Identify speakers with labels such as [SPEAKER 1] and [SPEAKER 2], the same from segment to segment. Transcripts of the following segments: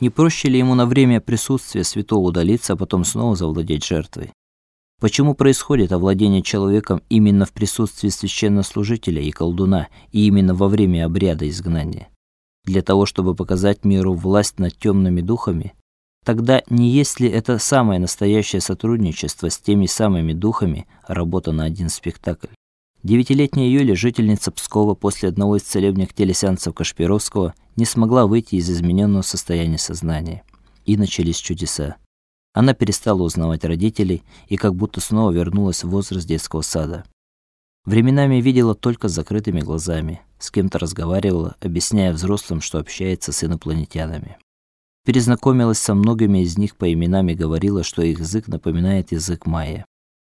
[SPEAKER 1] Не проще ли ему на время присутствия святого удалиться, а потом снова завладеть жертвой? Почему происходит овладение человеком именно в присутствии священнослужителя и колдуна, и именно во время обряда изгнания? Для того, чтобы показать миру власть над темными духами? Тогда не есть ли это самое настоящее сотрудничество с теми самыми духами, работа на один спектакль? Девятилетняя Юля, жительница Пскова, после одного из целебных телесеансов Кашпировского не смогла выйти из измененного состояния сознания. И начались чудеса. Она перестала узнавать родителей и как будто снова вернулась в возраст детского сада. Временами видела только с закрытыми глазами, с кем-то разговаривала, объясняя взрослым, что общается с инопланетянами. Перезнакомилась со многими из них по именам и говорила, что их язык напоминает язык майя.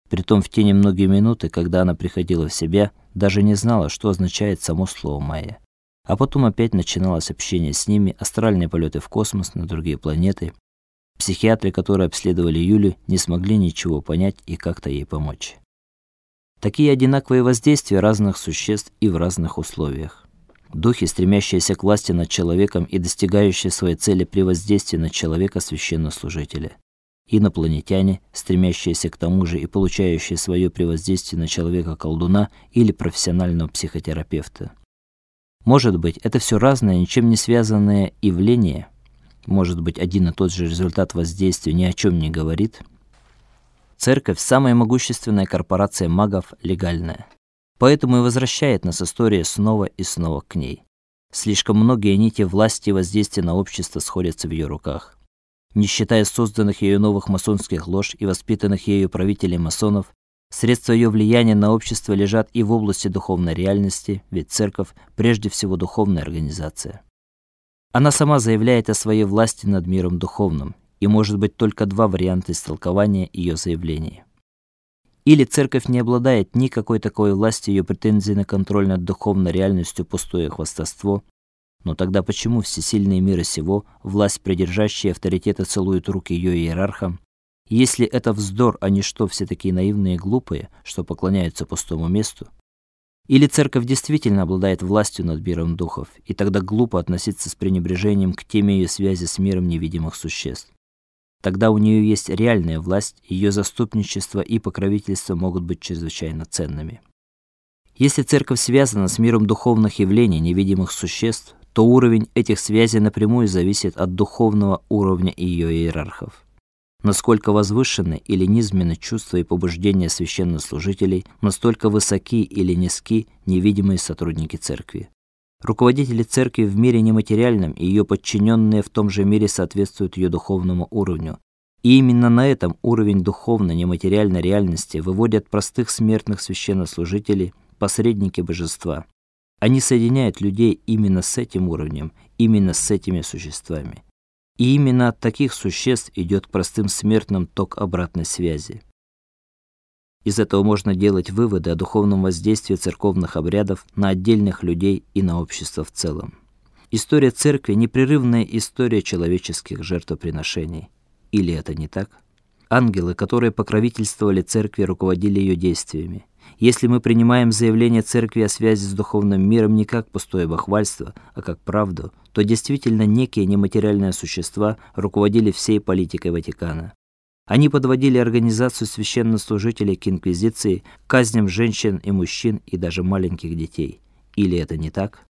[SPEAKER 1] Притом в те немногие минуты, когда она приходила в себя, даже не знала, что означает само слово майя. А потом опять начиналось общение с ними, астральные полеты в космос, на другие планеты. Психиатры, которые обследовали Юлю, не смогли ничего понять и как-то ей помочь. Такие одинаковые воздействия разных существ и в разных условиях. Духи, стремящиеся к власти над человеком и достигающие своей цели при воздействии на человека священнослужителя инопланетяне, стремящиеся к тому же и получающие свое превоздействие на человека-колдуна или профессионального психотерапевта. Может быть, это все разные, ничем не связанные явления. Может быть, один и тот же результат воздействия ни о чем не говорит. Церковь самая могущественная корпорация магов, легальная. Поэтому и возвращает нас история снова и снова к ней. Слишком многие нити власти и воздействия на общество сходятся в ее руках не считая созданных ею новых масонских лож и воспитанных ею правителей масонов, средства ее влияния на общество лежат и в области духовной реальности, ведь церковь прежде всего духовная организация. Она сама заявляет о своей власти над миром духовным, и может быть только два варианта истолкования ее заявлений. Или церковь не обладает никакой такой властью, ее претензии на контроль над духовной реальностью пустое хвастовство, но тогда почему всесильные мира сего, власть придержащие авторитета целуют руки ее иерархам? Если это вздор, а не что все такие наивные и глупые, что поклоняются пустому месту? Или церковь действительно обладает властью над миром духов, и тогда глупо относиться с пренебрежением к теме ее связи с миром невидимых существ? Тогда у нее есть реальная власть, ее заступничество и покровительство могут быть чрезвычайно ценными. Если церковь связана с миром духовных явлений, невидимых существ, то уровень этих связей напрямую зависит от духовного уровня ее иерархов. Насколько возвышены или низменны чувства и побуждения священнослужителей, настолько высоки или низки невидимые сотрудники церкви. Руководители церкви в мире нематериальном и ее подчиненные в том же мире соответствуют ее духовному уровню. И именно на этом уровень духовной нематериальной реальности выводят простых смертных священнослужителей, посредники божества. Они соединяют людей именно с этим уровнем, именно с этими существами. И именно от таких существ идет к простым смертным ток обратной связи. Из этого можно делать выводы о духовном воздействии церковных обрядов на отдельных людей и на общество в целом. История церкви непрерывная история человеческих жертвоприношений. Или это не так? Ангелы, которые покровительствовали церкви, руководили ее действиями. Если мы принимаем заявление церкви о связи с духовным миром не как пустое бахвальство, а как правду, то действительно некие нематериальные существа руководили всей политикой Ватикана. Они подводили организацию священнослужителей к инквизиции, казням женщин и мужчин и даже маленьких детей. Или это не так?